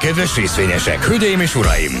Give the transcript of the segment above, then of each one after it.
Kedves részvényesek, hölgyeim és uraim!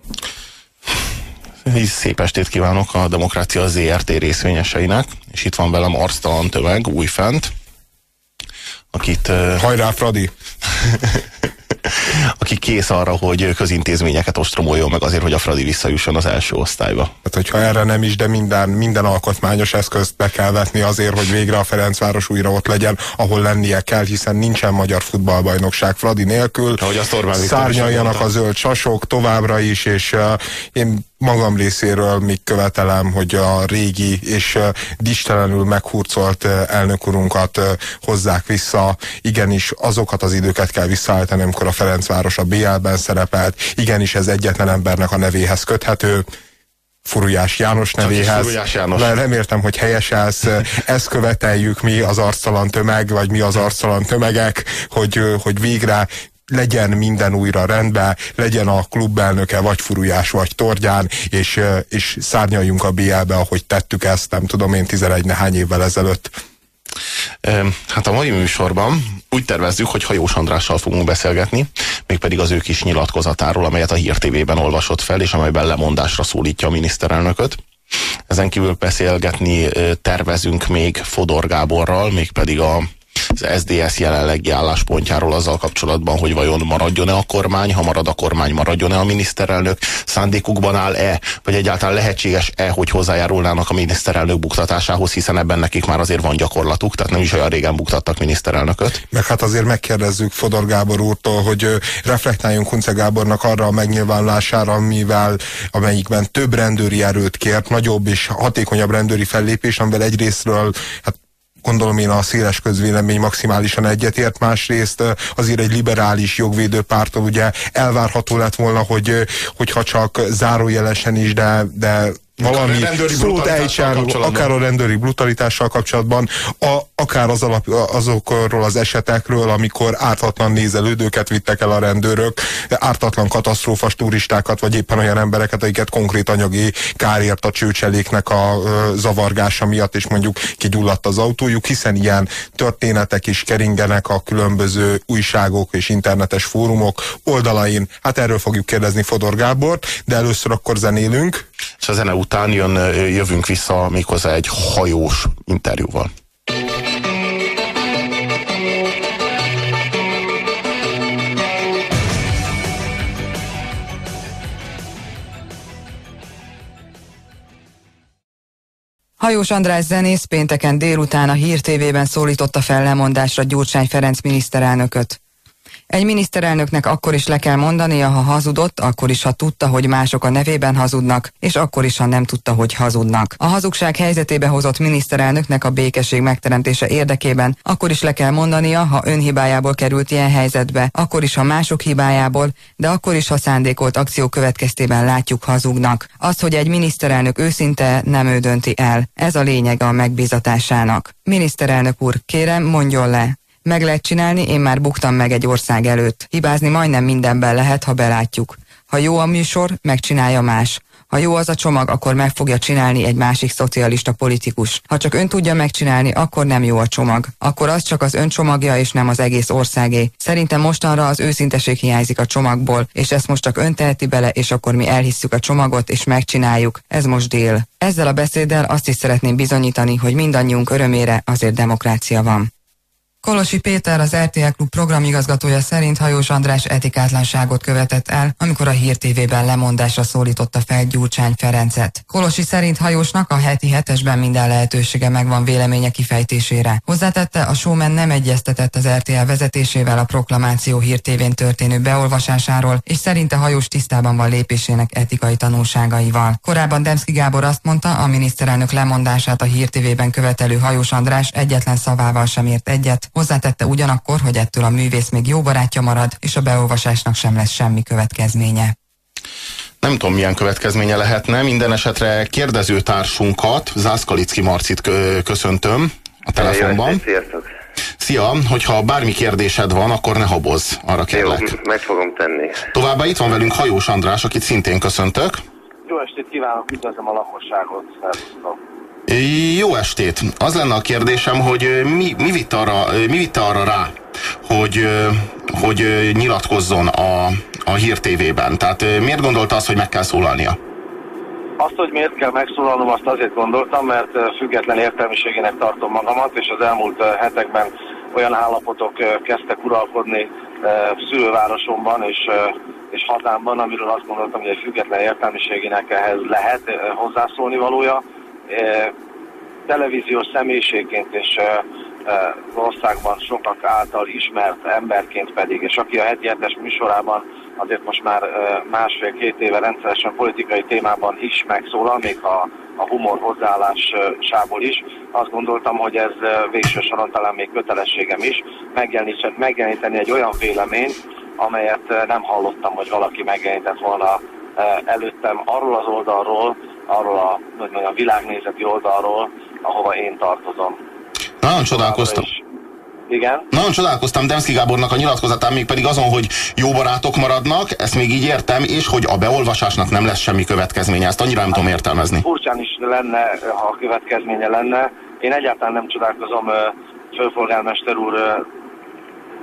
Szép estét kívánok a Demokrácia ZRT részvényeseinek, és itt van velem arctalan tömeg, újfent, akit... Hajrá, Fradi! aki kész arra, hogy közintézményeket ostromoljon meg azért, hogy a Fradi visszajusson az első osztályba. Hát, hogyha erre nem is, de minden, minden alkotmányos eszközt be kell vetni azért, hogy végre a Ferencváros újra ott legyen, ahol lennie kell, hiszen nincsen magyar futballbajnokság Fradi nélkül. Ahogy azt Orbán Szárnyaljanak a zöld sasok továbbra is, és uh, én magam részéről még követelem, hogy a régi és distelenül meghurcolt elnök urunkat hozzák vissza. Igenis, azokat az időket kell visszaállítani, amikor a Ferencváros a BL-ben szerepelt. Igenis, ez egyetlen embernek a nevéhez köthető. Furujás János nevéhez. Furujás János. Nem értem, hogy helyes ez. Ezt követeljük mi az arctalan tömeg, vagy mi az arctalan tömegek, hogy, hogy végre legyen minden újra rendben, legyen a klubelnöke vagy Furujás, vagy Tordján, és, és szárnyaljunk a BL-be, ahogy tettük ezt, nem tudom én, 11 nehány évvel ezelőtt. Hát a mai műsorban úgy tervezzük, hogy Hajós Andrással fogunk beszélgetni, mégpedig az ő kis nyilatkozatáról, amelyet a Hír TV-ben olvasott fel, és amelyben lemondásra szólítja a miniszterelnököt. Ezen kívül beszélgetni tervezünk még Fodor Gáborral, mégpedig a az SDS jelenlegi álláspontjáról azzal kapcsolatban, hogy vajon maradjon-e a kormány, ha marad a kormány, maradjon-e a miniszterelnök, szándékukban áll-e, vagy egyáltalán lehetséges-e, hogy hozzájárulnának a miniszterelnök buktatásához, hiszen ebben nekik már azért van gyakorlatuk, tehát nem is olyan régen buktattak miniszterelnököt. Meg hát azért megkérdezzük Fodor Gábor úrtól, hogy reflektáljunk Kunce Gábornak arra a megnyilvánulására, amivel, amelyikben több rendőri erőt kért, nagyobb és hatékonyabb rendőri fellépés, amivel egyrésztről hát gondolom én a széles közvélemény maximálisan egyetért, másrészt azért egy liberális jogvédő pártól ugye elvárható lett volna, hogy hogyha csak zárójelesen is, de, de valami szót ejtsen, akár a rendőri brutalitással kapcsolatban, a, akár az alap, azokról az esetekről, amikor ártatlan nézelődőket vittek el a rendőrök, ártatlan katasztrófas turistákat, vagy éppen olyan embereket, akiket konkrét anyagi kárért a csőcseléknek a zavargása miatt, és mondjuk kigyulladt az autójuk, hiszen ilyen történetek is keringenek a különböző újságok és internetes fórumok oldalain. Hát erről fogjuk kérdezni Fodor Gábort, de először akkor zenélünk. És a zene után jön, jövünk vissza méghozzá egy hajós interjúval. Hajós András zenész pénteken délután a Hír TV-ben szólította fel lemondásra Gyurcsány Ferenc miniszterelnököt. Egy miniszterelnöknek akkor is le kell mondania, ha hazudott, akkor is, ha tudta, hogy mások a nevében hazudnak, és akkor is, ha nem tudta, hogy hazudnak. A hazugság helyzetébe hozott miniszterelnöknek a békesség megteremtése érdekében akkor is le kell mondania, ha önhibájából került ilyen helyzetbe, akkor is, ha mások hibájából, de akkor is, ha szándékolt akció következtében látjuk hazugnak. Az, hogy egy miniszterelnök őszinte, nem ő dönti el. Ez a lényeg a megbízatásának. Miniszterelnök úr, kérem, mondjon le. Meg lehet csinálni, én már buktam meg egy ország előtt. Hibázni majdnem mindenben lehet, ha belátjuk. Ha jó a műsor, megcsinálja más. Ha jó az a csomag, akkor meg fogja csinálni egy másik szocialista politikus. Ha csak ön tudja megcsinálni, akkor nem jó a csomag. Akkor az csak az ön csomagja, és nem az egész országé. Szerintem mostanra az őszinteség hiányzik a csomagból, és ezt most csak ön teheti bele, és akkor mi elhisszük a csomagot, és megcsináljuk. Ez most dél. Ezzel a beszéddel azt is szeretném bizonyítani, hogy mindannyiunk örömére azért demokrácia van. Kolosi Péter, az RTL Klub programigazgatója szerint Hajós András etikátlanságot követett el, amikor a Hír TV-ben lemondásra szólította fel Gyurcsány Ferencet. Kolosi szerint Hajósnak a heti hetesben minden lehetősége megvan véleménye kifejtésére. Hozzátette, a showman nem egyeztetett az RTL vezetésével a proklamáció Hír TV-n történő beolvasásáról, és szerinte Hajós tisztában van lépésének etikai tanulságaival. Korábban Demszki Gábor azt mondta, a miniszterelnök lemondását a Hír TV-ben követelő Hajós András egyetlen szavával sem ért egyet, Hozzátette ugyanakkor, hogy ettől a művész még jó barátja marad, és a beolvasásnak sem lesz semmi következménye. Nem tudom, milyen következménye lehetne. Minden esetre kérdezőtársunkat, Zászkalicki Marcit köszöntöm a telefonban. Sziasztok! Szia, hogyha bármi kérdésed van, akkor ne habozz, arra kérlek. Jó, meg fogom tenni. Továbbá itt van velünk Hajós András, akit szintén köszöntök. Jó estét kívánok, üdvözlöm a lakosságot, szervusztok. Jó estét! Az lenne a kérdésem, hogy mi, mi, vitte, arra, mi vitte arra rá, hogy, hogy nyilatkozzon a, a Hír TV-ben? Tehát miért gondolta azt, hogy meg kell szólalnia? Azt, hogy miért kell megszólalnom, azt azért gondoltam, mert független értelmiségének tartom magamat, és az elmúlt hetekben olyan állapotok kezdtek uralkodni szülővárosomban és, és hazámban, amiről azt gondoltam, hogy egy független értelmiségének ehhez lehet hozzászólni valója. Televíziós személyiségként és az országban sokak által ismert emberként pedig, és aki a heti hetes műsorában azért most már másfél-két éve rendszeresen politikai témában is megszólal, még a, a humor hozzáállásából is. Azt gondoltam, hogy ez végső soron talán még kötelességem is, megjeleníteni egy olyan véleményt, amelyet nem hallottam, hogy valaki megjelenített volna előttem arról az oldalról, arról a, hogy mondjam, világnézeti oldalról, ahova én tartozom. Nagyon csodálkoztam. Igen. Nagyon csodálkoztam Demszki Gábornak a nyilatkozatán, még pedig azon, hogy jó barátok maradnak, ezt még így értem, és hogy a beolvasásnak nem lesz semmi következménye. Ezt annyira nem tudom értelmezni. Furcsán is lenne, ha a következménye lenne. Én egyáltalán nem csodálkozom főpolgármester úr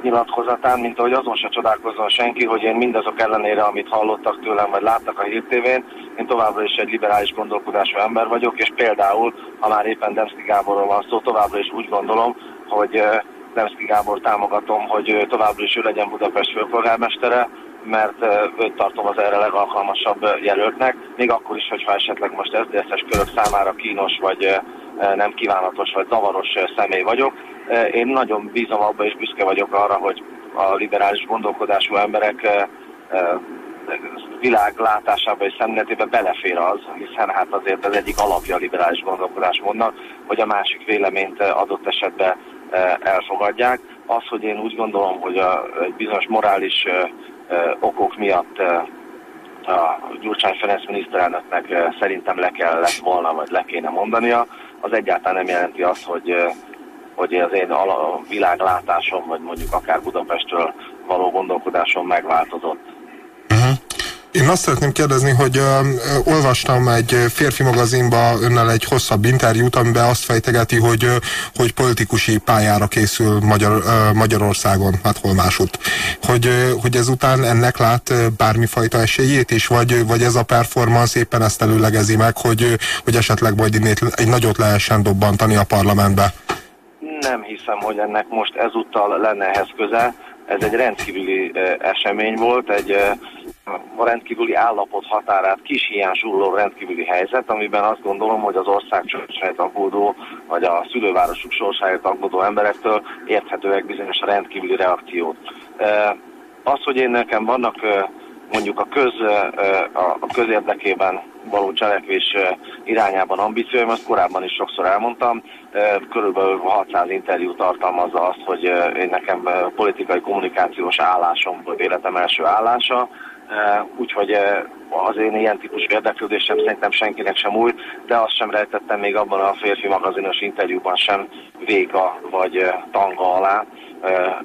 nyilatkozatán, mint ahogy azon se csodálkozzon senki, hogy én mindazok ellenére, amit hallottak tőlem, vagy láttak a hírtévén, én továbbra is egy liberális gondolkodású ember vagyok, és például, ha már éppen Demszki Gáborról van szó, továbbra is úgy gondolom, hogy Demszki Gábor támogatom, hogy továbbra is ő legyen Budapest főpolgármestere, mert őt tartom az erre legalkalmasabb jelöltnek, még akkor is, hogyha esetleg most SZDSZ-es körök számára kínos, vagy nem kívánatos, vagy zavaros személy vagyok. Én nagyon bízom abba, és büszke vagyok arra, hogy a liberális gondolkodású emberek világlátásába és szemléletébe belefér az, hiszen hát azért az egyik alapja a liberális gondolkodásmódnak, hogy a másik véleményt adott esetben elfogadják. Az, hogy én úgy gondolom, hogy a, bizonyos morális okok miatt a Gyurcsány Ferenc miniszterelnöknek szerintem le kellett volna, vagy le kéne mondania, az egyáltalán nem jelenti azt, hogy, hogy az én világlátásom, vagy mondjuk akár Budapestről való gondolkodásom megváltozott. Én azt szeretném kérdezni, hogy uh, olvastam egy férfi magazinba önnel egy hosszabb interjút, amiben azt fejtegeti, hogy, uh, hogy politikusi pályára készül Magyar, uh, Magyarországon, hát hol másút. Hogy, uh, hogy ezután ennek lát bármifajta esélyét is, vagy, vagy ez a performance éppen ezt előlegezi meg, hogy, hogy esetleg majd innét egy nagyot lehessen dobbantani a parlamentbe? Nem hiszem, hogy ennek most ezúttal lenne ehhez köze. Ez egy rendkívüli esemény volt, egy rendkívüli állapot határát kis hiány zsulló rendkívüli helyzet, amiben azt gondolom, hogy az ország sorsáért aggódó, vagy a szülővárosuk sorsáért aggódó emberektől érthetőek bizonyos rendkívüli reakciót. Az, hogy én nekem vannak mondjuk a, köz, a közérdekében való cselekvés irányában ambícióim, azt korábban is sokszor elmondtam. Körülbelül 600 interjú tartalmazza azt, hogy én nekem politikai kommunikációs állásom volt életem első állása, úgyhogy az én ilyen típusú érdeklődésem szerintem senkinek sem új, de azt sem rejtettem még abban a férfi magazinos interjúban sem véga vagy tanga alá,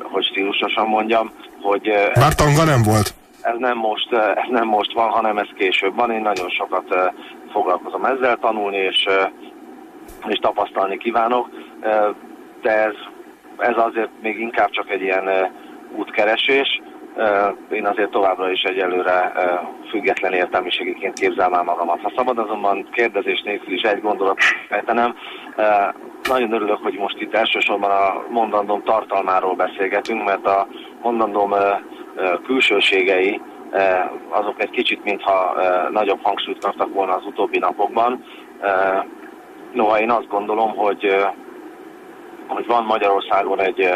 hogy stílusosan mondjam, hogy... Bár tanga nem volt? Ez nem, most, ez nem most van, hanem ez később van. Én nagyon sokat foglalkozom ezzel, tanulni és, és tapasztalni kívánok, de ez, ez azért még inkább csak egy ilyen útkeresés, én azért továbbra is egyelőre független értelmiségiként képzelem el magamat. Ha szabad azonban kérdezés nélkül is egy gondolat fejtenem, nagyon örülök, hogy most itt elsősorban a mondandóm tartalmáról beszélgetünk, mert a mondandóm külsőségei azok egy kicsit mintha nagyobb hangsúlyt kaptak volna az utóbbi napokban. Noha én azt gondolom, hogy, hogy van Magyarországon egy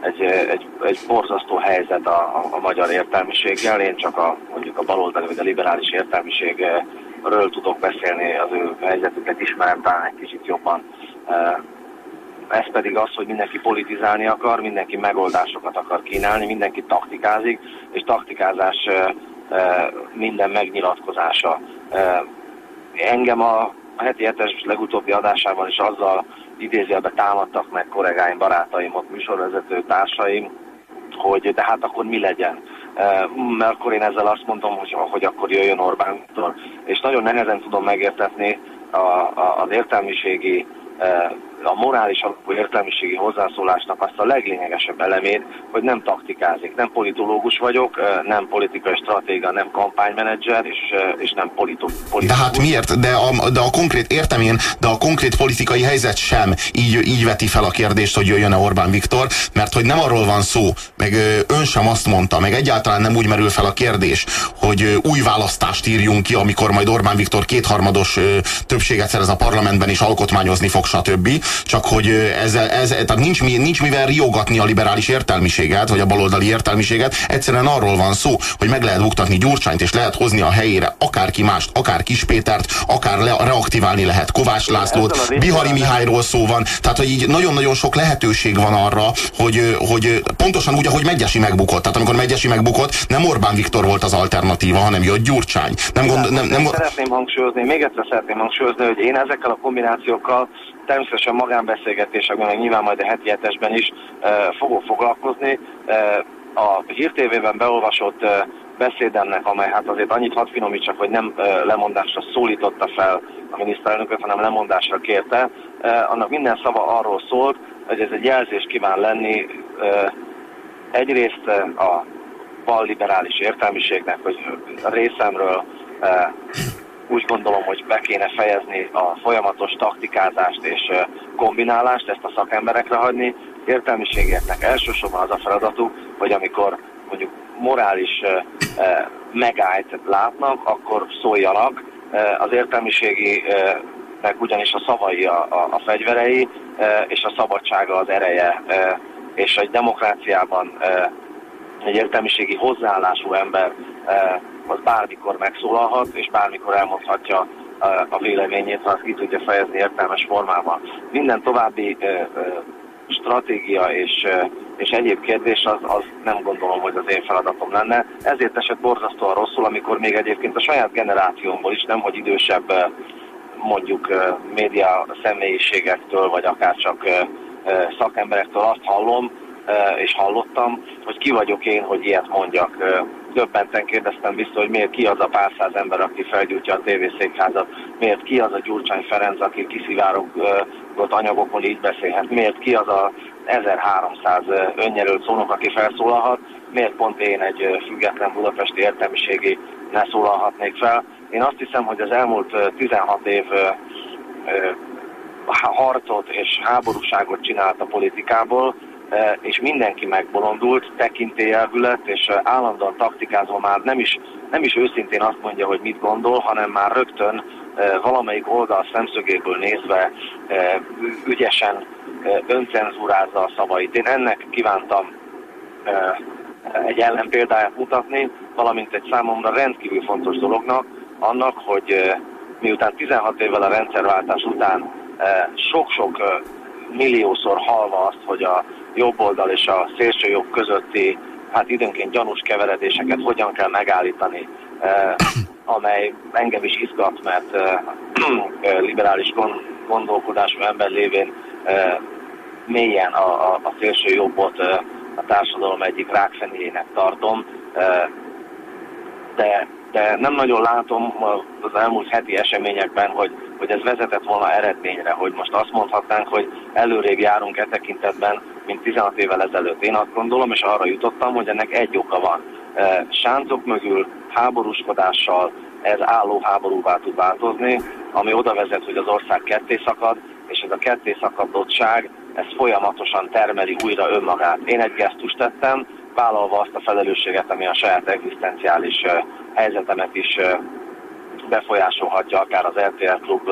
egy, egy, egy borzasztó helyzet a, a, magyar értelmiséggel. Én csak a, mondjuk a baloldali vagy a liberális értelmiségről tudok beszélni, az ő helyzetüket ismerem talán egy kicsit jobban. Ez pedig az, hogy mindenki politizálni akar, mindenki megoldásokat akar kínálni, mindenki taktikázik, és taktikázás minden megnyilatkozása. Engem a heti hetes legutóbbi adásában is azzal idézőjelbe támadtak meg kollégáim, barátaim, ott műsorvezető társaim, hogy de hát akkor mi legyen. Mert akkor én ezzel azt mondom, hogy, hogy akkor jöjjön Orbán. És nagyon nehezen tudom megértetni a, a, az értelmiségi a morális alapú értelmiségi hozzászólásnak azt a leglényegesebb elemét, hogy nem taktikázik. Nem politológus vagyok, nem politikai stratéga, nem kampánymenedzser, és, és nem politológus. De hát miért? De a, de a konkrét, értem én, de a konkrét politikai helyzet sem így, így veti fel a kérdést, hogy jöjjön-e Orbán Viktor, mert hogy nem arról van szó, meg ön sem azt mondta, meg egyáltalán nem úgy merül fel a kérdés, hogy új választást írjunk ki, amikor majd Orbán Viktor kétharmados többséget szerez a parlamentben és alkotmányozni fog, stb csak hogy ez, ez, tehát nincs, nincs mivel riogatni a liberális értelmiséget, vagy a baloldali értelmiséget, egyszerűen arról van szó, hogy meg lehet buktatni Gyurcsányt, és lehet hozni a helyére akárki mást, akár Kispétert, akár le, reaktiválni lehet Kovács Lászlót, Bihari Mihályról szó van, tehát hogy így nagyon-nagyon sok lehetőség van arra, hogy, hogy pontosan úgy, ahogy Megyesi megbukott. Tehát amikor Megyesi megbukott, nem Orbán Viktor volt az alternatíva, hanem jött Gyurcsány. Nem gond, nem, nem, szeretném hangsúlyozni, még egyszer szeretném hangsúlyozni, hogy én ezekkel a kombinációkkal természetesen magánbeszélgetésekben, meg nyilván majd a heti hetesben is fogok foglalkozni. A Hír TV-ben beolvasott beszédemnek, amely hát azért annyit hadd finomítsak, hogy nem lemondásra szólította fel a miniszterelnököt, hanem lemondásra kérte. Annak minden szava arról szólt, hogy ez egy jelzés kíván lenni egyrészt a balliberális értelmiségnek, hogy részemről úgy gondolom, hogy be kéne fejezni a folyamatos taktikázást és kombinálást, ezt a szakemberekre hagyni. Értelmiségeknek elsősorban az a feladatuk, hogy amikor mondjuk morális megállt látnak, akkor szóljanak. Az értelmiségi meg ugyanis a szavai a, a, a fegyverei, és a szabadsága az ereje, és egy demokráciában egy értelmiségi hozzáállású ember az bármikor megszólalhat, és bármikor elmondhatja a véleményét, ha azt ki tudja fejezni értelmes formában. Minden további stratégia és, és egyéb kérdés az, az nem gondolom, hogy az én feladatom lenne. Ezért esett borzasztóan rosszul, amikor még egyébként a saját generációmból is, nem hogy idősebb mondjuk média személyiségektől, vagy akár csak szakemberektől azt hallom, és hallottam, hogy ki vagyok én, hogy ilyet mondjak döbbenten kérdeztem vissza, hogy miért ki az a pár száz ember, aki felgyújtja a tévészékházat, miért ki az a Gyurcsány Ferenc, aki kiszivárogott anyagokon így beszélhet, miért ki az a 1300 önjelölt szónok, aki felszólalhat, miért pont én egy független budapesti értelmiségi ne szólalhatnék fel. Én azt hiszem, hogy az elmúlt 16 év harcot és háborúságot csinált a politikából, és mindenki megbolondult, tekintélyelvű és e, állandóan taktikázva már nem is, nem is őszintén azt mondja, hogy mit gondol, hanem már rögtön e, valamelyik oldal szemszögéből nézve ügyesen öncenzúrázza a szavait. Én ennek kívántam egy ellenpéldáját mutatni, valamint egy számomra rendkívül fontos dolognak, annak, hogy miután 16 évvel a rendszerváltás után sok-sok milliószor halva azt, hogy a jobb oldal és a szélső jobb közötti hát időnként gyanús keveredéseket hogyan kell megállítani, eh, amely engem is izgat, mert eh, eh liberális gondolkodású ember lévén mélyen a, a, a szélső jobbot a társadalom egyik rákfenéjének tartom, de de nem nagyon látom az elmúlt heti eseményekben, hogy, hogy ez vezetett volna eredményre, hogy most azt mondhatnánk, hogy előrébb járunk e tekintetben, mint 16 évvel ezelőtt. Én azt gondolom, és arra jutottam, hogy ennek egy oka van. E, sáncok mögül háborúskodással ez álló háborúvá tud változni, ami oda vezet, hogy az ország ketté szakad, és ez a ketté szakadottság, ez folyamatosan termeli újra önmagát. Én egy gesztust tettem, vállalva azt a felelősséget, ami a saját egzisztenciális helyzetemet is befolyásolhatja, akár az RTL klub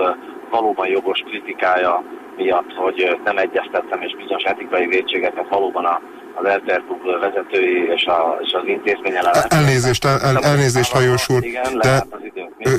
valóban jogos kritikája miatt, hogy nem egyeztettem, és bizonyos etikai védségeket valóban a az klub vezetői és, a, és az intézmény El, elnézést, el, elnézést hajós úr, igen, de,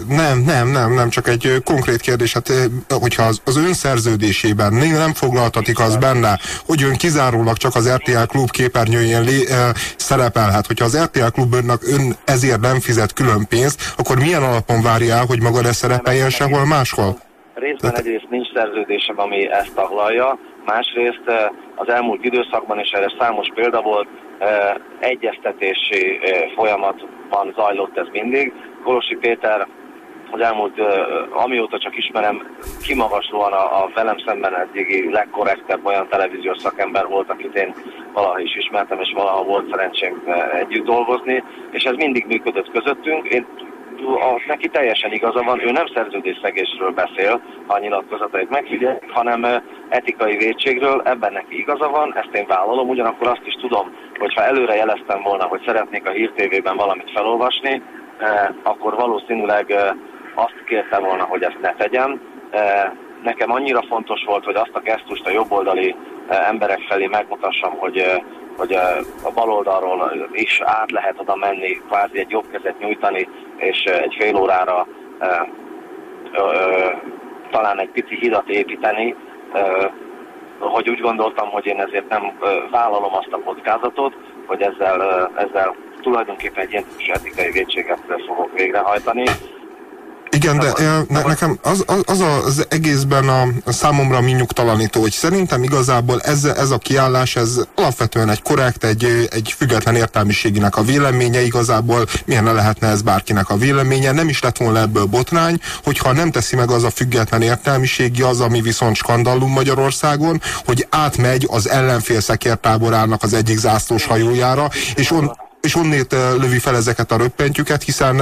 Nem, nem, nem, nem, csak egy konkrét kérdés. Hát, hogyha az, az ön szerződésében nem foglaltatik az benne, hogy ön kizárólag csak az RTL klub képernyőjén lé, e, szerepelhet. Hogyha az RTL klub önnek ön ezért nem fizet külön pénzt, akkor milyen alapon várja el, hogy maga ne szerepeljen sehol máshol? Részben egyrészt nincs szerződésem, ami ezt taglalja, másrészt az elmúlt időszakban, és erre számos példa volt, egyeztetési folyamatban zajlott ez mindig. Kolosi Péter az elmúlt, amióta csak ismerem, kimagaslóan a, a velem szemben eddigi legkorrektebb olyan televíziós szakember volt, akit én valaha is ismertem, és valaha volt szerencsém együtt dolgozni, és ez mindig működött közöttünk. Én az neki teljesen igaza van, ő nem szerződésszegésről beszél, a nyilatkozatait megfigyel, hanem etikai védségről, ebben neki igaza van, ezt én vállalom, ugyanakkor azt is tudom, hogy ha előre jeleztem volna, hogy szeretnék a Hír TV-ben valamit felolvasni, akkor valószínűleg azt kérte volna, hogy ezt ne tegyem. Nekem annyira fontos volt, hogy azt a gesztust a jobboldali emberek felé megmutassam, hogy hogy a oldalról is át lehet oda menni, kvázi egy jobb kezet nyújtani, és egy fél órára talán egy pici hidat építeni, hogy úgy gondoltam, hogy én ezért nem vállalom azt a kockázatot, hogy ezzel, ezzel tulajdonképpen egy ilyen etikai védséget fogok végrehajtani. Igen, de ne, nekem az, az, az egészben a, számomra mi nyugtalanító, hogy szerintem igazából ez, ez a kiállás, ez alapvetően egy korrekt, egy, egy független értelmiséginek a véleménye, igazából. Milyen lehetne ez bárkinek a véleménye, nem is lett volna ebből botrány, hogyha nem teszi meg az a független értelmiségi, az, ami viszont skandallum Magyarországon, hogy átmegy az ellenfél szekértáborának az egyik zászlós hajójára, és on, és onnét lövi fel ezeket a röppentyüket, hiszen,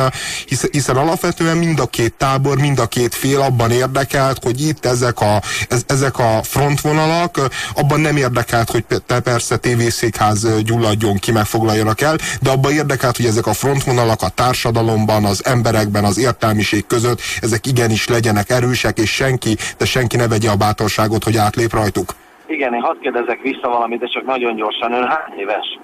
hiszen, alapvetően mind a két tábor, mind a két fél abban érdekelt, hogy itt ezek a, ez, ezek a frontvonalak, abban nem érdekelt, hogy te persze tévészékház gyulladjon ki, megfoglaljanak el, de abban érdekelt, hogy ezek a frontvonalak a társadalomban, az emberekben, az értelmiség között, ezek igenis legyenek erősek, és senki, de senki ne vegye a bátorságot, hogy átlép rajtuk. Igen, én hadd kérdezek vissza valamit, de csak nagyon gyorsan. Ön hány éves?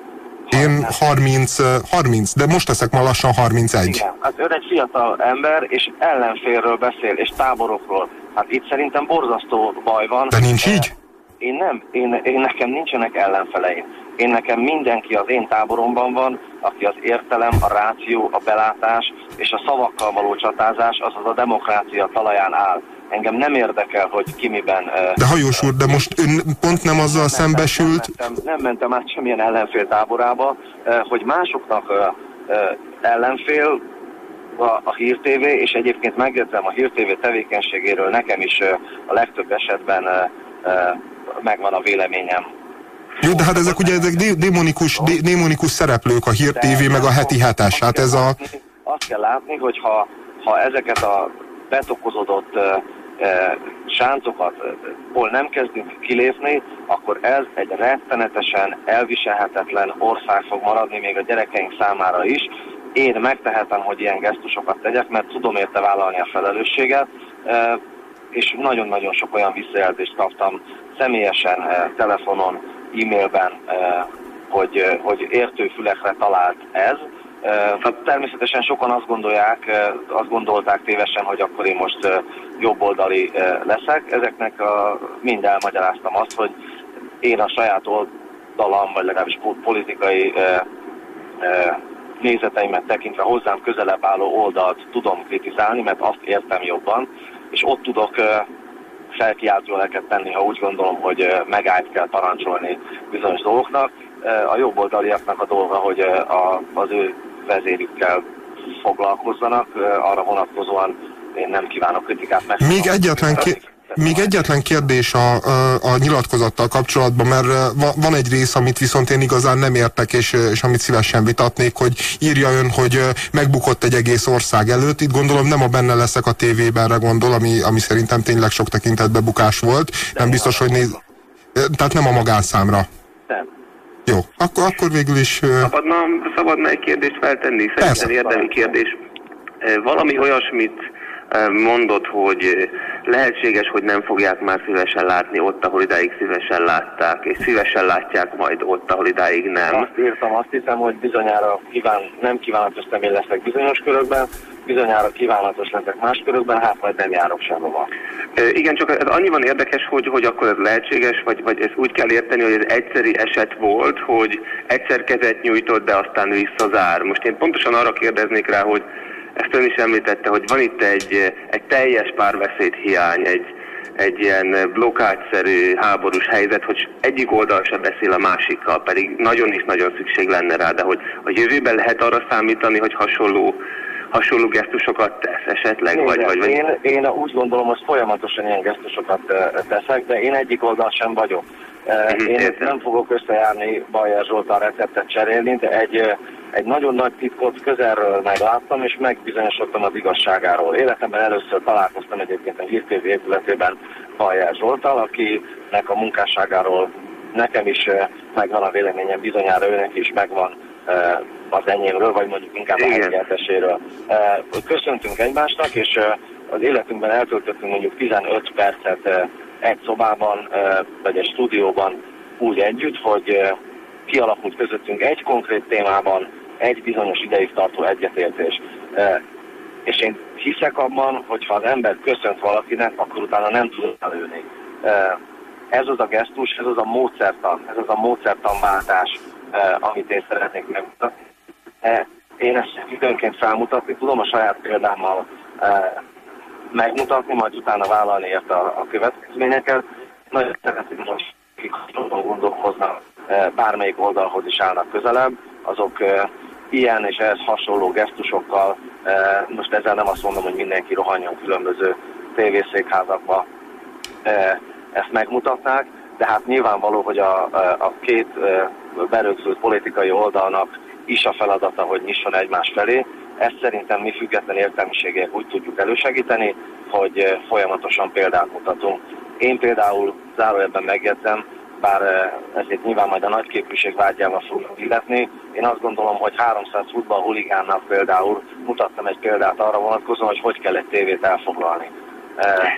Én 30, 30, de most leszek ma lassan 31. Igen, hát ön egy fiatal ember, és ellenfélről beszél, és táborokról. Hát itt szerintem borzasztó baj van. De nincs így? Én nem, én, én nekem nincsenek ellenfeleim. Én nekem mindenki az én táboromban van, aki az értelem, a ráció, a belátás és a szavakkal való csatázás, azaz a demokrácia talaján áll. Engem nem érdekel, hogy ki miben... De hajós úr, de most ön pont nem azzal nem szembesült... Nem mentem, nem mentem át semmilyen ellenfél táborába, hogy másoknak ellenfél a, a Hír TV, és egyébként megjegyzem a Hír TV tevékenységéről nekem is a legtöbb esetben megvan a véleményem. Jó, de hát ezek ugye ezek démonikus, démonikus szereplők, a Hír TV, meg a heti hetes. Hát ez a... Azt kell látni, hogy ha, ha ezeket a betokozódott sáncokat, hol nem kezdünk kilépni, akkor ez egy rettenetesen elviselhetetlen ország fog maradni még a gyerekeink számára is. Én megtehetem, hogy ilyen gesztusokat tegyek, mert tudom érte vállalni a felelősséget, és nagyon-nagyon sok olyan visszajelzést kaptam személyesen, telefonon, e-mailben, hogy, hogy értőfülekre talált ez, Természetesen sokan azt gondolják, azt gondolták tévesen, hogy akkor én most jobboldali leszek. Ezeknek a, mind elmagyaráztam azt, hogy én a saját oldalam, vagy legalábbis politikai nézeteimet tekintve hozzám közelebb álló oldalt tudom kritizálni, mert azt értem jobban, és ott tudok felkiáltó leket tenni, ha úgy gondolom, hogy megállt kell parancsolni bizonyos dolgoknak. A jobboldaliaknak a dolga, hogy az ő vezérükkel foglalkozzanak, arra vonatkozóan én nem kívánok kritikát meg. Még egyetlen, ki, még egyetlen kérdés a, a, a nyilatkozattal kapcsolatban, mert van egy rész, amit viszont én igazán nem értek, és, és amit szívesen vitatnék, hogy írja ön, hogy megbukott egy egész ország előtt. Itt gondolom nem a benne leszek a tévében, gondol, ami, ami szerintem tényleg sok tekintetben bukás volt. De nem biztos, hogy néz... Tehát nem a magánszámra. Jó, akkor, akkor végül is... Szabadna, szabadna egy kérdést feltenni? Szerintem érdemi kérdés. Valami olyasmit mondott, hogy lehetséges, hogy nem fogják már szívesen látni ott, ahol idáig szívesen látták, és szívesen látják majd ott, ahol idáig nem. Azt írtam, azt hiszem, hogy bizonyára kíván, nem kívánatos személy leszek bizonyos körökben, bizonyára kívánatos lettek más körökben, hát majd nem járok sehova. Igen, csak ez annyiban érdekes, hogy, hogy akkor ez lehetséges, vagy, vagy ezt úgy kell érteni, hogy ez egyszeri eset volt, hogy egyszer kezet nyújtott, de aztán visszazár. Most én pontosan arra kérdeznék rá, hogy ezt ön is említette, hogy van itt egy, egy teljes párbeszéd hiány, egy, egy ilyen blokkádszerű háborús helyzet, hogy egyik oldal sem beszél a másikkal, pedig nagyon is nagyon szükség lenne rá, de hogy a jövőben lehet arra számítani, hogy hasonló hasonló gesztusokat tesz esetleg? Igen, vagy, vagy, vagy... Én, én úgy gondolom, hogy folyamatosan ilyen gesztusokat teszek, de én egyik oldal sem vagyok. Mhm, Én értem. nem fogok összejárni Bajer Zsoltán receptet cserélni, de egy, egy nagyon nagy titkot közelről megláttam, és megbizonyosodtam az igazságáról. Életemben először találkoztam egyébként a Hír TV épületében Bajer Zsoltal, akinek a munkásságáról nekem is megvan a véleményem, bizonyára őnek is megvan az enyémről, vagy mondjuk inkább a Igen. helyzeteséről. Eh, Köszöntünk egymásnak, és az életünkben eltöltöttünk mondjuk 15 percet egy szobában, vagy egy stúdióban úgy együtt, hogy kialakult közöttünk egy konkrét témában egy bizonyos ideig tartó egyetértés. És én hiszek abban, hogy ha az ember köszönt valakinek, akkor utána nem tud előni. Ez az a gesztus, ez az a módszertan, ez az a módszertanváltás, amit én szeretnék megmutatni. Eh, Én ezt időnként felmutatni tudom a saját példámmal eh, megmutatni, majd utána vállalni érte a, következményeket. Nagyon szeretném, hogy akik jobban gondolkoznak, eh, bármelyik oldalhoz is állnak közelebb, azok ilyen és ehhez hasonló gesztusokkal, most ezzel nem azt mondom, hogy mindenki rohanjon különböző tévészékházakba, ezt megmutatnák, de hát nyilvánvaló, hogy a, a két berögzült politikai oldalnak is a feladata, hogy nyisson egymás felé. Ezt szerintem mi független értelmiségek úgy tudjuk elősegíteni, hogy eh, folyamatosan példát mutatunk. Én például zárójelben megjegyzem, bár eh, ezért nyilván majd a nagyképűség vágyával fognak illetni. Én azt gondolom, hogy 300 futball huligánnak például mutattam egy példát arra vonatkozóan, hogy hogy kell egy tévét elfoglalni. Eh,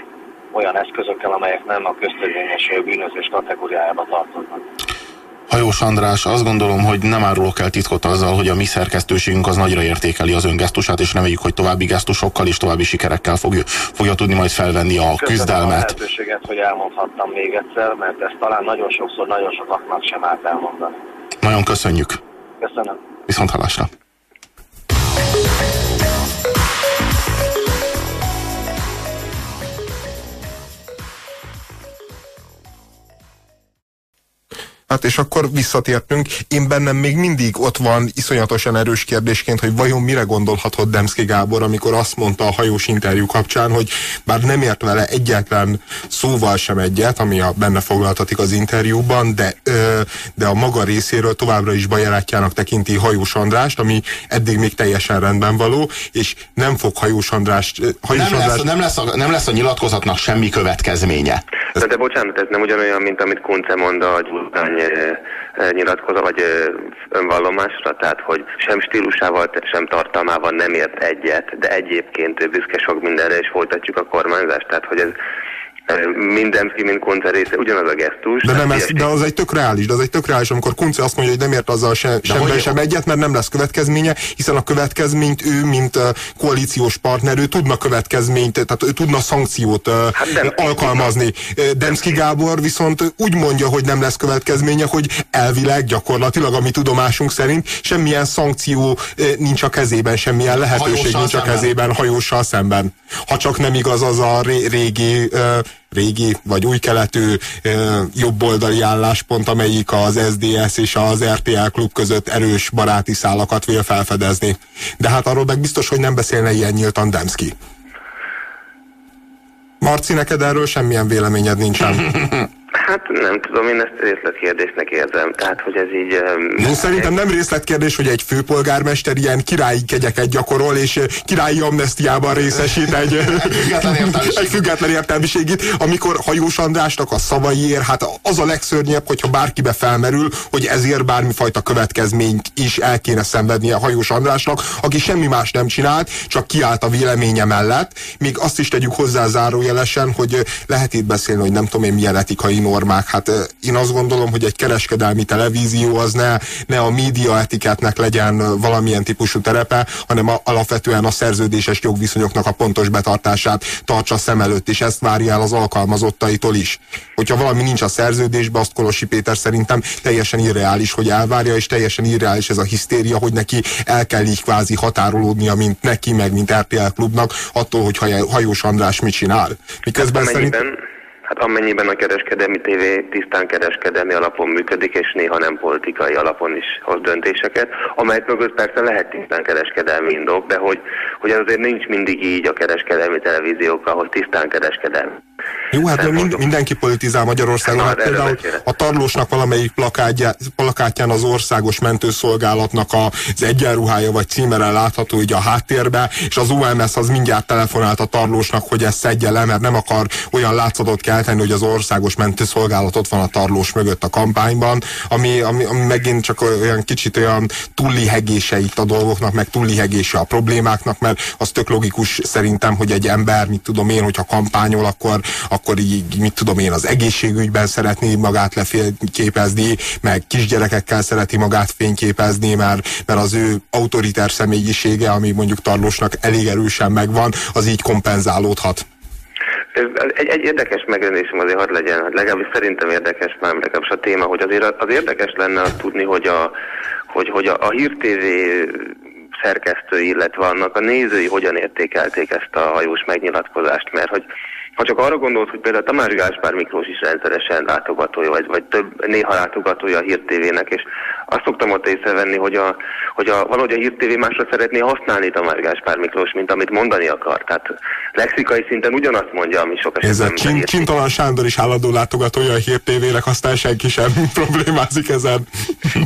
olyan eszközökkel, amelyek nem a köztörvényes bűnözés kategóriájába tartoznak. Hajós András, azt gondolom, hogy nem árulok el titkot azzal, hogy a mi szerkesztőségünk az nagyra értékeli az öngesztusát, és reméljük, hogy további gesztusokkal és további sikerekkel fogja, fogja tudni majd felvenni a Köszönöm a küzdelmet. lehetőséget, hogy elmondhattam még egyszer, mert ezt talán nagyon sokszor, nagyon sokaknak sem állt elmondani. Nagyon köszönjük. Köszönöm. Viszont hallásra. Hát és akkor visszatértünk. Én bennem még mindig ott van iszonyatosan erős kérdésként, hogy vajon mire gondolhatott Demszki Gábor, amikor azt mondta a hajós interjú kapcsán, hogy bár nem ért vele egyetlen szóval sem egyet, ami a benne foglaltatik az interjúban, de, ö, de a maga részéről továbbra is bajarátjának tekinti Hajós Andrást, ami eddig még teljesen rendben való, és nem fog Hajós Andrást... Hajós Nem lesz, Andrást nem, lesz a, nem lesz a nyilatkozatnak semmi következménye. De, de bocsánat, ez nem ugyanolyan, mint amit Kunce mond a eh, nyilatkozat, vagy önvallomásra, tehát hogy sem stílusával, sem tartalmával nem ért egyet, de egyébként ő büszke sok mindenre, és folytatjuk a kormányzást, tehát hogy ez mindenki, mint Kunce része, ugyanaz a gesztus. De, nem ez, de az egy tök reális, de az egy tök reális, amikor Kunce azt mondja, hogy nem ért azzal se, semben hogy- sem egyet, mert nem lesz következménye, hiszen a következményt ő, mint koalíciós partner, ő tudna következményt, tehát ő tudna szankciót Hát Demszki alkalmazni. Demszki Gábor viszont úgy mondja, hogy nem lesz következménye, hogy elvileg, gyakorlatilag, a mi tudomásunk szerint semmilyen szankció nincs a kezében, semmilyen lehetőség Hajóssal nincs a szemben. kezében hajóssal szemben. Ha csak nem igaz az a ré, régi régi vagy új keletű jobboldali álláspont, amelyik az SDS és az RTL klub között erős baráti szálakat vél felfedezni. De hát arról meg biztos, hogy nem beszélne ilyen nyíltan Demszki. Marci, neked erről semmilyen véleményed nincsen. Hát nem tudom, én ezt részletkérdésnek érzem, tehát hogy ez így... Jó, szerintem nem részletkérdés, hogy egy főpolgármester ilyen királyi kegyeket gyakorol, és ö, királyi amnestiában részesít egy, független egy független értelmiségit, amikor Hajós Andrásnak a szavaiért, hát az a legszörnyebb, hogyha bárkibe felmerül, hogy ezért bármifajta következményt is el kéne szenvednie Hajós Andrásnak, aki semmi más nem csinált, csak kiállt a véleménye mellett. Még azt is tegyük hozzá zárójelesen, hogy ö, lehet itt beszélni, hogy nem tudom én milyen etikai normák. Hát én azt gondolom, hogy egy kereskedelmi televízió az ne, ne a média etiketnek legyen valamilyen típusú terepe, hanem a, alapvetően a szerződéses jogviszonyoknak a pontos betartását tartsa szem előtt, és ezt várja el az alkalmazottaitól is. Hogyha valami nincs a szerződésben, azt Kolosi Péter szerintem teljesen irreális, hogy elvárja, és teljesen irreális ez a hisztéria, hogy neki el kell így kvázi határolódnia, mint neki, meg mint RTL klubnak, attól, hogy Hajós András mit csinál. Miközben hát, amennyiben, szerint... hát amennyiben a kereskedelmi tévé tisztán kereskedelmi alapon működik, és néha nem politikai alapon is hoz döntéseket, amelyek mögött persze lehet tisztán kereskedelmi indok, de hogy, hogy azért nincs mindig így a kereskedelmi televíziókkal, hogy tisztán kereskedelmi. Jó, hát mind, mindenki politizál Magyarországon. Hát például a Tarlósnak valamelyik plakátja, plakátján az országos mentőszolgálatnak az egyenruhája vagy címere látható így a háttérbe, és az UMS az mindjárt telefonált a Tarlósnak, hogy ezt szedje le, mert nem akar olyan látszatot kelteni, hogy az országos mentőszolgálat ott van a Tarlós mögött a kampányban, ami, ami, ami megint csak olyan kicsit olyan túllihegése itt a dolgoknak, meg túllihegése a problémáknak, mert az tök logikus szerintem, hogy egy ember, mit tudom én, hogyha kampányol, akkor akkor így, mit tudom én, az egészségügyben szeretné magát lefényképezni, meg kisgyerekekkel szereti magát fényképezni, mert, mert az ő autoritár személyisége, ami mondjuk Tarlósnak elég erősen megvan, az így kompenzálódhat. Egy, egy érdekes megjelenésim azért hadd legyen, legalábbis szerintem érdekes, már legalábbis a téma, hogy azért az érdekes lenne azt tudni, hogy a, hogy, hogy a, a Hír TV szerkesztői, illetve annak a nézői hogyan értékelték ezt a hajós megnyilatkozást, mert hogy ha csak arra gondolsz, hogy például Tamás Gáspár Miklós is rendszeresen látogatója, vagy, vagy több, néha látogatója a Hír TV-nek, és azt szoktam ott észrevenni, hogy, a, hogy a, valahogy a Hír TV másra szeretné használni Tamás Gáspár Miklós, mint amit mondani akar. Tehát lexikai szinten ugyanazt mondja, ami sok esetben... Ez a Csintalan Sándor is állandó látogatója a Hír TV-nek, aztán senki sem problémázik ezen.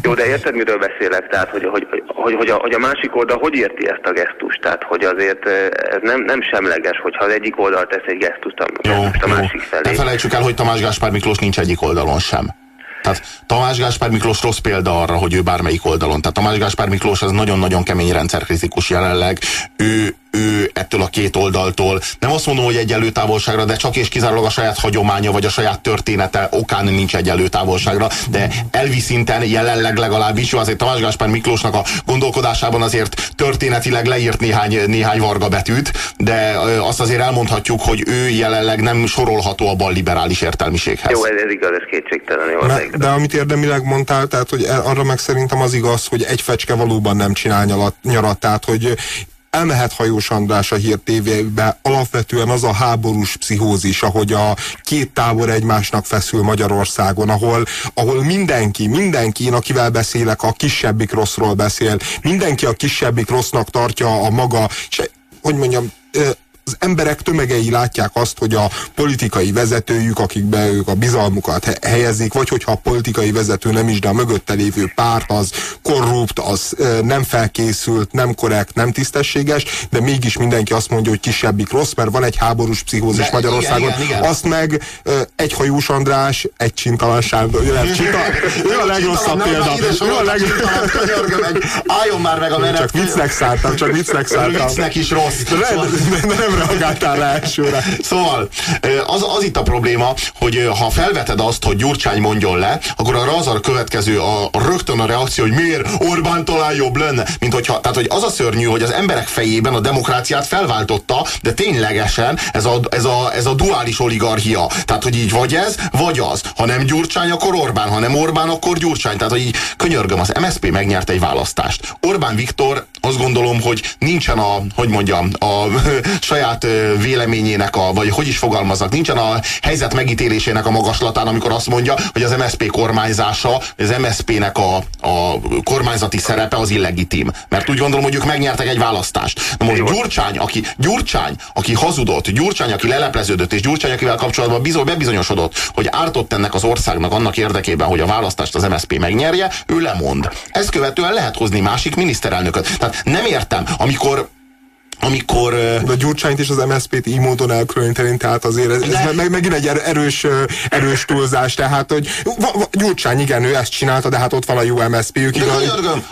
Jó, de érted, miről beszélek? Tehát, hogy, hogy, hogy, hogy, a, hogy a másik oldal hogy érti ezt a gesztust? Tehát, hogy azért eh, ez nem, nem semleges, hogyha az egyik oldal tesz egy gesztust, a, jó, a másik felé. Ne felejtsük el, hogy Tamás Gáspár Miklós nincs egyik oldalon sem. Tehát Tamás Gáspár Miklós rossz példa arra, hogy ő bármelyik oldalon. Tehát Tamás Gáspár Miklós az nagyon-nagyon kemény rendszerkritikus jelenleg. Ő ő ettől a két oldaltól, nem azt mondom, hogy egyenlő távolságra, de csak és kizárólag a saját hagyománya vagy a saját története okán nincs egyenlő távolságra, de elvi szinten jelenleg legalábbis, jó, azért Tamás Gáspár Miklósnak a gondolkodásában azért történetileg leírt néhány, néhány varga betűt, de azt azért elmondhatjuk, hogy ő jelenleg nem sorolható a bal liberális értelmiséghez. Jó, ez, ez igaz, ez kétségtelen. Jó, de, de amit érdemileg mondtál, tehát hogy arra meg szerintem az igaz, hogy egy fecske valóban nem csinál nyalat, nyarat, tehát hogy elmehet Hajós András a Hír TV-be, alapvetően az a háborús pszichózis, ahogy a két tábor egymásnak feszül Magyarországon, ahol, ahol mindenki, mindenki, én akivel beszélek, a kisebbik rosszról beszél, mindenki a kisebbik rossznak tartja a maga, és hogy mondjam, az emberek tömegei látják azt, hogy a politikai vezetőjük, akikbe ők a bizalmukat helyezik, vagy hogyha a politikai vezető nem is, de a mögötte lévő párt az korrupt, az nem felkészült, nem korrekt, nem tisztességes, de mégis mindenki azt mondja, hogy kisebbik rossz, mert van egy háborús pszichózis de, Magyarországon. Igen, igen, igen. Azt meg egy hajós András, egy csintalan Sándor. Ő, csinta, ő a legrosszabb példa. Ő a legrosszabb. Álljon már meg a menet. Csak viccnek szálltam, csak viccnek szálltam. Viccnek is rossz. Nem, nem reagáltál rá elsőre. Szóval az, az itt a probléma, hogy ha felveted azt, hogy Gyurcsány mondjon le, akkor arra az a következő, a, a rögtön a reakció, hogy miért Orbán talán jobb lenne, mint hogyha, tehát hogy az a szörnyű, hogy az emberek fejében a demokráciát felváltotta, de ténylegesen ez a, ez a, ez a duális oligarchia. Tehát, hogy így vagy ez, vagy az. Ha nem Gyurcsány, akkor Orbán, ha nem Orbán, akkor Gyurcsány. Tehát, hogy így könyörgöm, az MSZP megnyerte egy választást. Orbán Viktor azt gondolom, hogy nincsen a, hogy mondjam, a saját véleményének, a, vagy hogy is fogalmaznak, nincsen a helyzet megítélésének a magaslatán, amikor azt mondja, hogy az MSP kormányzása, az MSP-nek a, a kormányzati szerepe az illegitim. Mert úgy gondolom, hogy ők megnyertek egy választást. Na most Gyurcsány, aki, Gyurcsány, aki hazudott, Gyurcsány, aki lelepleződött, és Gyurcsány, akivel kapcsolatban bizony, bebizonyosodott, hogy ártott ennek az országnak annak érdekében, hogy a választást az MSP megnyerje, ő lemond. Ezt követően lehet hozni másik miniszterelnököt. Tehát nem értem, amikor amikor... De Gyurcsányt és az MSZP-t így módon elkülöníteni, tehát azért ez, ez meg, megint egy er- erős, erős túlzás, tehát hogy Gyurcsány, igen, ő ezt csinálta, de hát ott van a jó MSZP, ők igaz,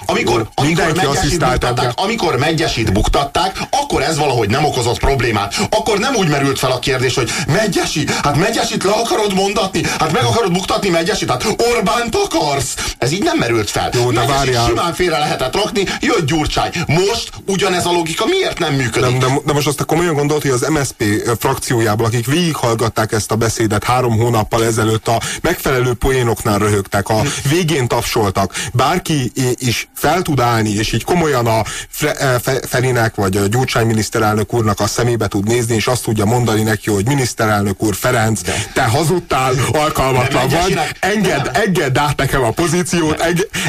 amikor, amikor, megyesít buktatták, amikor megyesít buktatták, akkor ez valahogy nem okozott problémát. Akkor nem úgy merült fel a kérdés, hogy megyesi, hát megyesit le akarod mondatni, hát meg akarod buktatni megyesit, hát Orbánt akarsz. Ez így nem merült fel. Jó, de várjál. simán félre lehetett rakni, jött Gyurcsány. Most ugyanez a logika miért nem működik? De, de, de most azt a komolyan gondolt, hogy az MSP frakciójából, akik végighallgatták ezt a beszédet három hónappal ezelőtt, a megfelelő poénoknál röhögtek, a végén tapsoltak, bárki is fel tud állni, és így komolyan a Ferinek vagy a Gyurcsány miniszterelnök úrnak a szemébe tud nézni, és azt tudja mondani neki, hogy miniszterelnök úr Ferenc, de. te hazudtál, alkalmatlan vagy, engedd, engedd át nekem a pozíciót,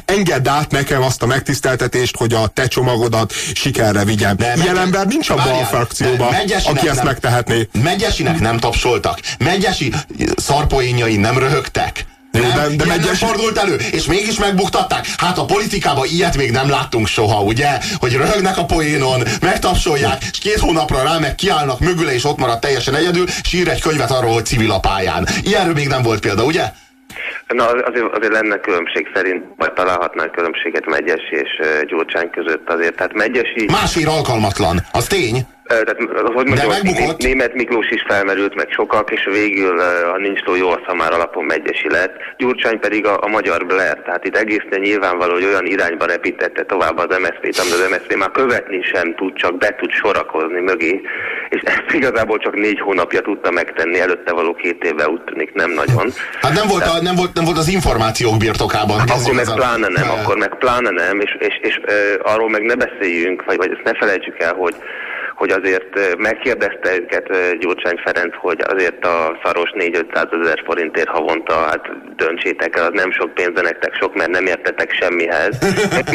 engedd át nekem azt a megtiszteltetést, hogy a te csomagodat sikerre vigyem. De, Ilyen ember nincs abban a frakcióban, aki ezt nem, megtehetné. Megyesinek nem tapsoltak. Megyesi szarpoénjai nem röhögtek. Jó, nem, de, de megyes... nem fordult elő, és mégis megbuktatták. Hát a politikában ilyet még nem láttunk soha, ugye? Hogy röhögnek a poénon, megtapsolják, és két hónapra rá meg kiállnak mögüle, és ott marad teljesen egyedül, és ír egy könyvet arról, hogy civil a pályán. Ilyenről még nem volt példa, ugye? Na azért, azért lenne különbség szerint, vagy találhatnánk különbséget Megyesi és Gyurcsány között azért. Tehát Megyesi... Másért alkalmatlan, az tény. Tehát, hogy mondjam, hogy német Miklós is felmerült meg sokak, és végül a nincs túl jó a már alapon megyesi lett. Gyurcsány pedig a, a magyar Blair, tehát itt egészen nyilvánvaló, hogy olyan irányba repítette tovább az MSZP-t, amit az MSZP már követni sem tud, csak be tud sorakozni mögé, és ezt igazából csak négy hónapja tudta megtenni, előtte való két évvel úgy tűnik nem nagyon. Hát nem volt, a, nem volt, nem volt az információk birtokában. Hát akkor meg pláne nem, akkor meg pláne nem, és, és, és, és arról meg ne beszéljünk, vagy, vagy ezt ne felejtsük el, hogy hogy azért megkérdezte őket Gyurcsány Ferenc, hogy azért a szaros 4-500 ezer forintért havonta, hát döntsétek el, az nem sok pénz, de nektek sok, mert nem értetek semmihez.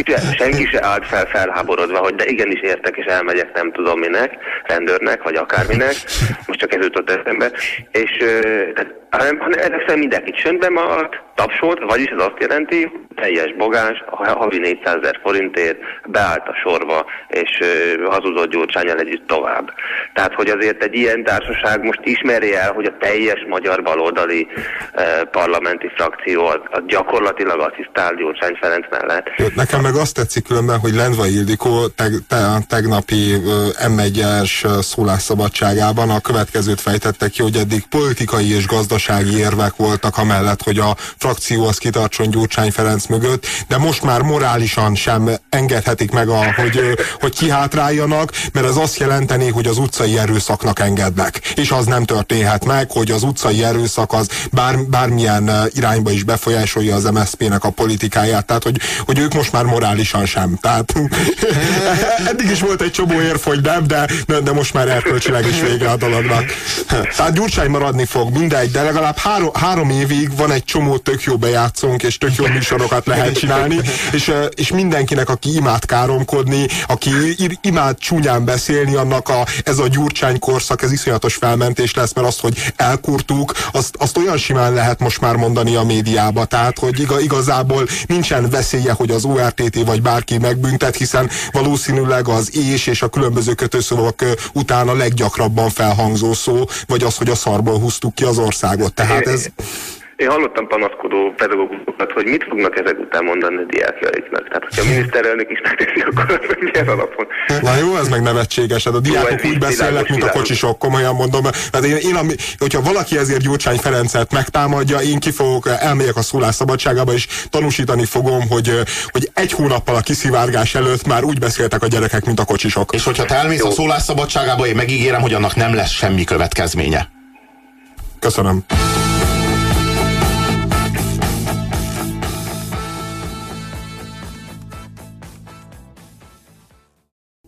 Se, senki se állt fel felháborodva, hogy de igenis értek, és elmegyek nem tudom minek, rendőrnek, vagy akárminek, most csak ez jutott eszembe, és tehát hanem, hanem ezek szerint mindenkit csöndben maradt, tapsolt, vagyis ez azt jelenti, teljes bogás, havi 400 ezer forintért beállt a sorba, és uh, hazudott Gyurcsányal együtt tovább. Tehát, hogy azért egy ilyen társaság most ismeri el, hogy a teljes magyar baloldali uh, parlamenti frakció az, az gyakorlatilag asszisztál Gyurcsány Ferenc mellett. Nekem meg azt tetszik különben, hogy Lendva Ildikó teg, te, tegnapi uh, M1-es szólásszabadságában a következőt fejtette ki, hogy eddig politikai és gazdasági gazdasági érvek voltak amellett, hogy a frakció az kitartson Gyurcsány Ferenc mögött, de most már morálisan sem engedhetik meg, a, hogy, hogy kihátráljanak, mert ez azt jelenteni, hogy az utcai erőszaknak engednek. És az nem történhet meg, hogy az utcai erőszak az bár, bármilyen irányba is befolyásolja az MSZP-nek a politikáját. Tehát, hogy, hogy ők most már morálisan sem. Tehát eddig is volt egy csomó érv, hogy nem, de, de most már erkölcsileg is vége a dolognak. Tehát Gyurcsány maradni fog, mindegy, de legalább három, három évig van egy csomó tök jó bejátszónk, és tök jó műsorokat lehet csinálni, és, és mindenkinek, aki imád káromkodni, aki imád csúnyán beszélni, annak a, ez a gyurcsány korszak, ez iszonyatos felmentés lesz, mert azt, hogy elkurtuk, azt, azt olyan simán lehet most már mondani a médiába, tehát, hogy igazából nincsen veszélye, hogy az ORTT vagy bárki megbüntet, hiszen valószínűleg az és és a különböző kötőszavak után a leggyakrabban felhangzó szó, vagy az, hogy a szarból húztuk ki az országot világot. Tehát ez... Én hallottam panaszkodó pedagógusokat, hogy mit fognak ezek után mondani a diákjaiknak. Tehát, hogyha a miniszterelnök is megteszi, akkor az milyen alapon. Na jó, ez meg nevetséges. Hát a diákok jó, úgy beszélnek, mint a kocsisok, komolyan mondom. Hát én, én, ami, hogyha valaki ezért Gyurcsány Ferencet megtámadja, én ki fogok, elmegyek a szólás szabadságába, és tanúsítani fogom, hogy, hogy egy hónappal a kiszivárgás előtt már úgy beszéltek a gyerekek, mint a kocsisok. És hogyha te elmész jó. a szólás szabadságába, én megígérem, hogy annak nem lesz semmi következménye. Köszönöm.